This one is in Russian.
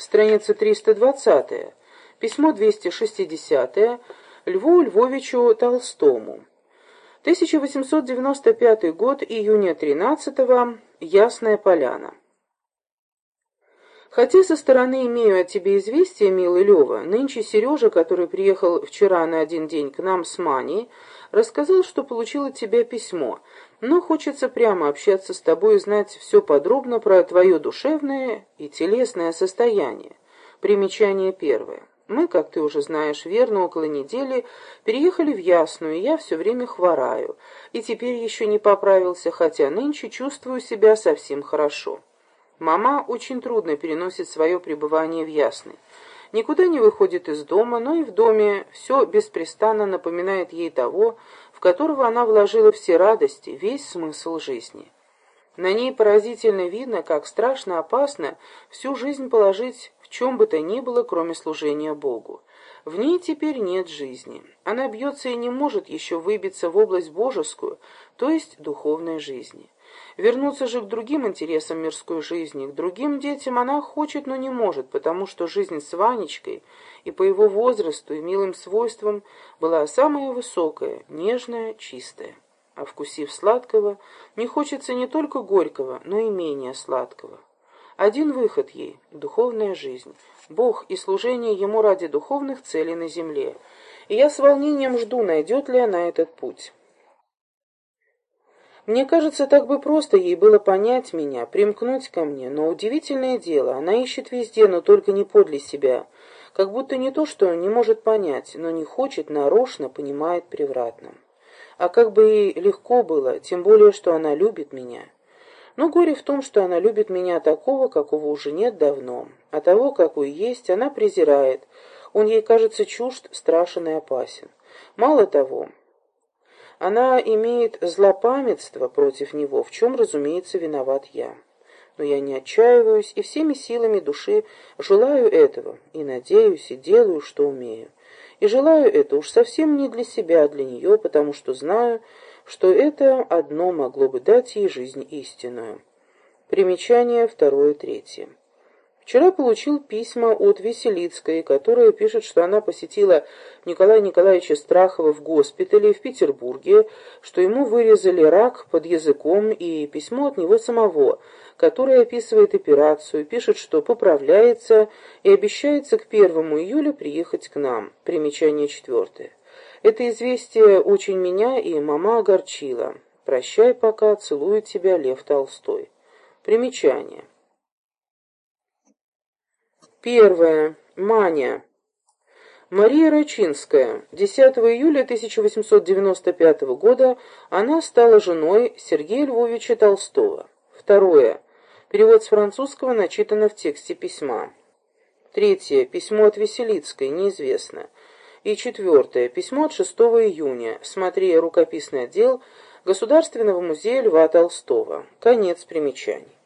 страница 320, письмо 260 Льву Львовичу Толстому. 1895 год, июня 13 -го, Ясная Поляна. Хотя со стороны имею от тебя известие, милый Лева, нынче Сережа, который приехал вчера на один день к нам с Маней, рассказал, что получил от тебя письмо, но хочется прямо общаться с тобой и знать все подробно про твое душевное и телесное состояние. Примечание первое. Мы, как ты уже знаешь, верно, около недели переехали в Ясную, и я все время хвораю, и теперь еще не поправился, хотя нынче чувствую себя совсем хорошо. Мама очень трудно переносит свое пребывание в Ясной. Никуда не выходит из дома, но и в доме все беспрестанно напоминает ей того, в которого она вложила все радости, весь смысл жизни. На ней поразительно видно, как страшно опасно всю жизнь положить в чем бы то ни было, кроме служения Богу. В ней теперь нет жизни. Она бьется и не может еще выбиться в область божескую, то есть духовной жизни. Вернуться же к другим интересам мирской жизни, к другим детям она хочет, но не может, потому что жизнь с Ванечкой и по его возрасту и милым свойствам была самая высокая, нежная, чистая. А вкусив сладкого, не хочется не только горького, но и менее сладкого. Один выход ей — духовная жизнь, Бог и служение Ему ради духовных целей на земле. И я с волнением жду, найдет ли она этот путь. Мне кажется, так бы просто ей было понять меня, примкнуть ко мне, но удивительное дело, она ищет везде, но только не подле себя, как будто не то, что не может понять, но не хочет, нарочно понимает превратно. А как бы ей легко было, тем более, что она любит меня. Но горе в том, что она любит меня такого, какого уже нет давно, а того, какой есть, она презирает, он ей кажется чужд, страшен и опасен. Мало того, она имеет злопамятство против него, в чем, разумеется, виноват я. Но я не отчаиваюсь и всеми силами души желаю этого, и надеюсь, и делаю, что умею. И желаю это уж совсем не для себя, а для нее, потому что знаю, что это одно могло бы дать ей жизнь истинную. Примечание второе, третье. Вчера получил письма от Веселицкой, которая пишет, что она посетила Николая Николаевича Страхова в госпитале в Петербурге, что ему вырезали рак под языком, и письмо от него самого, которое описывает операцию, пишет, что поправляется и обещается к первому июля приехать к нам. Примечание четвертое. Это известие очень меня и мама огорчило. «Прощай пока, целует тебя Лев Толстой». Примечание. Первое. Маня. Мария Рачинская. 10 июля 1895 года она стала женой Сергея Львовича Толстого. Второе. Перевод с французского начитано в тексте письма. Третье. Письмо от Веселицкой. Неизвестно. И четвертое. Письмо от 6 июня. Смотри рукописный отдел Государственного музея Льва Толстого. Конец примечаний.